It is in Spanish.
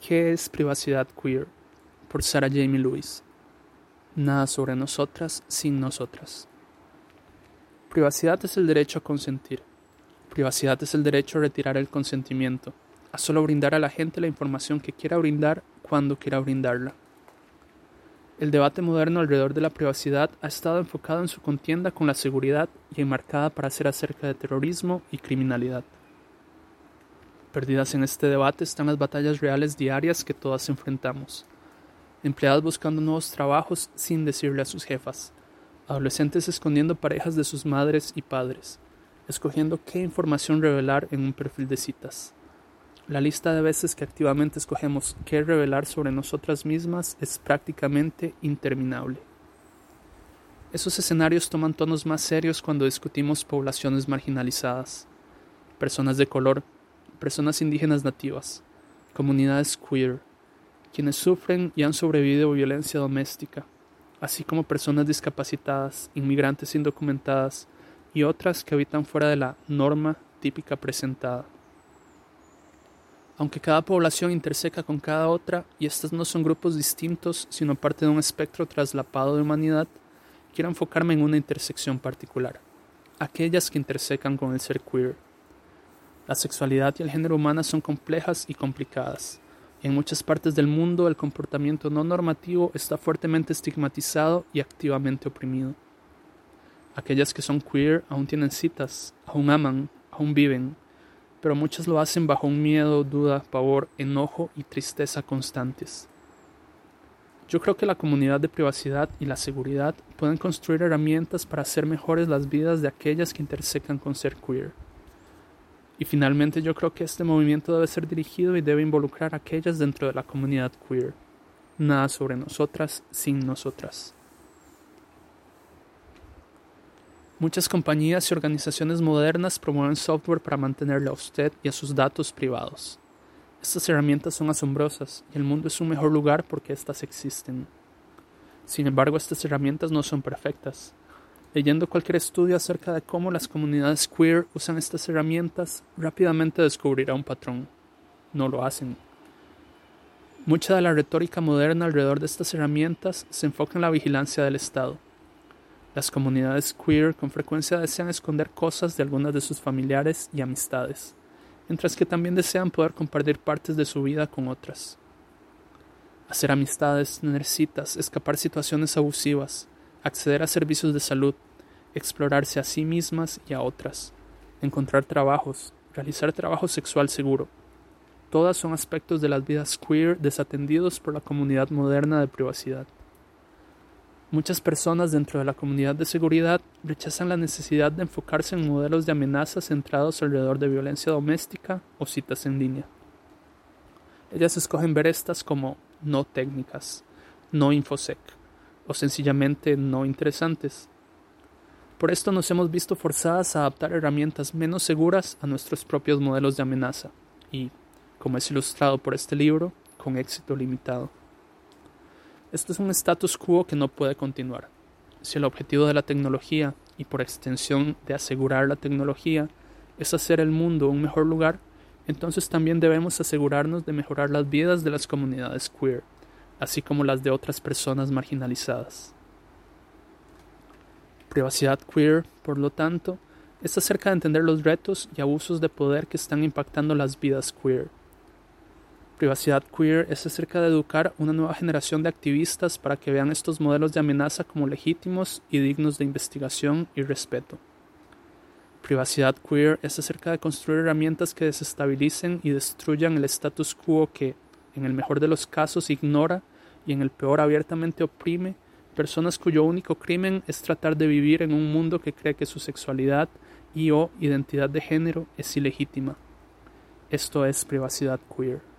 ¿Qué es privacidad queer? Por Sarah Jamie Lewis. Nada sobre nosotras sin nosotras. Privacidad es el derecho a consentir. Privacidad es el derecho a retirar el consentimiento, a solo brindar a la gente la información que quiera brindar cuando quiera brindarla. El debate moderno alrededor de la privacidad ha estado enfocado en su contienda con la seguridad y enmarcada para ser acerca de terrorismo y criminalidad. Perdidas en este debate están las batallas reales diarias que todas enfrentamos. Empleadas buscando nuevos trabajos sin decirle a sus jefas. Adolescentes escondiendo parejas de sus madres y padres. Escogiendo qué información revelar en un perfil de citas. La lista de veces que activamente escogemos qué revelar sobre nosotras mismas es prácticamente interminable. Esos escenarios toman tonos más serios cuando discutimos poblaciones marginalizadas, personas de color, personas indígenas nativas, comunidades queer, quienes sufren y han sobrevivido violencia doméstica, así como personas discapacitadas, inmigrantes indocumentadas y otras que habitan fuera de la norma típica presentada. Aunque cada población interseca con cada otra y estas no son grupos distintos, sino parte de un espectro traslapado de humanidad, quiero enfocarme en una intersección particular, aquellas que intersecan con el ser queer. La sexualidad y el género humana son complejas y complicadas, en muchas partes del mundo el comportamiento no normativo está fuertemente estigmatizado y activamente oprimido. Aquellas que son queer aún tienen citas, aún aman, aún viven, pero muchas lo hacen bajo un miedo, duda, pavor, enojo y tristeza constantes. Yo creo que la comunidad de privacidad y la seguridad pueden construir herramientas para hacer mejores las vidas de aquellas que intersecan con ser queer. Y finalmente yo creo que este movimiento debe ser dirigido y debe involucrar a aquellas dentro de la comunidad queer. Nada sobre nosotras sin nosotras. Muchas compañías y organizaciones modernas promueven software para mantenerle a usted y a sus datos privados. Estas herramientas son asombrosas y el mundo es un mejor lugar porque éstas existen. Sin embargo, estas herramientas no son perfectas Leyendo cualquier estudio acerca de cómo las comunidades queer usan estas herramientas, rápidamente descubrirá un patrón. No lo hacen. Mucha de la retórica moderna alrededor de estas herramientas se enfoca en la vigilancia del Estado. Las comunidades queer con frecuencia desean esconder cosas de algunas de sus familiares y amistades, mientras que también desean poder compartir partes de su vida con otras. Hacer amistades, tener citas, escapar situaciones abusivas, acceder a servicios de salud, explorarse a sí mismas y a otras, encontrar trabajos, realizar trabajo sexual seguro. Todas son aspectos de las vidas queer desatendidos por la comunidad moderna de privacidad. Muchas personas dentro de la comunidad de seguridad rechazan la necesidad de enfocarse en modelos de amenazas centrados alrededor de violencia doméstica o citas en línea. Ellas escogen ver estas como no técnicas, no infosec, o sencillamente no interesantes. Por esto nos hemos visto forzadas a adaptar herramientas menos seguras a nuestros propios modelos de amenaza y, como es ilustrado por este libro, con éxito limitado. Esto es un status quo que no puede continuar. Si el objetivo de la tecnología, y por extensión de asegurar la tecnología, es hacer el mundo un mejor lugar, entonces también debemos asegurarnos de mejorar las vidas de las comunidades queer así como las de otras personas marginalizadas. Privacidad queer, por lo tanto, es acerca de entender los retos y abusos de poder que están impactando las vidas queer. Privacidad queer es acerca de educar una nueva generación de activistas para que vean estos modelos de amenaza como legítimos y dignos de investigación y respeto. Privacidad queer es acerca de construir herramientas que desestabilicen y destruyan el status quo que, en el mejor de los casos, ignora y en el peor abiertamente oprime personas cuyo único crimen es tratar de vivir en un mundo que cree que su sexualidad y o identidad de género es ilegítima. Esto es privacidad queer.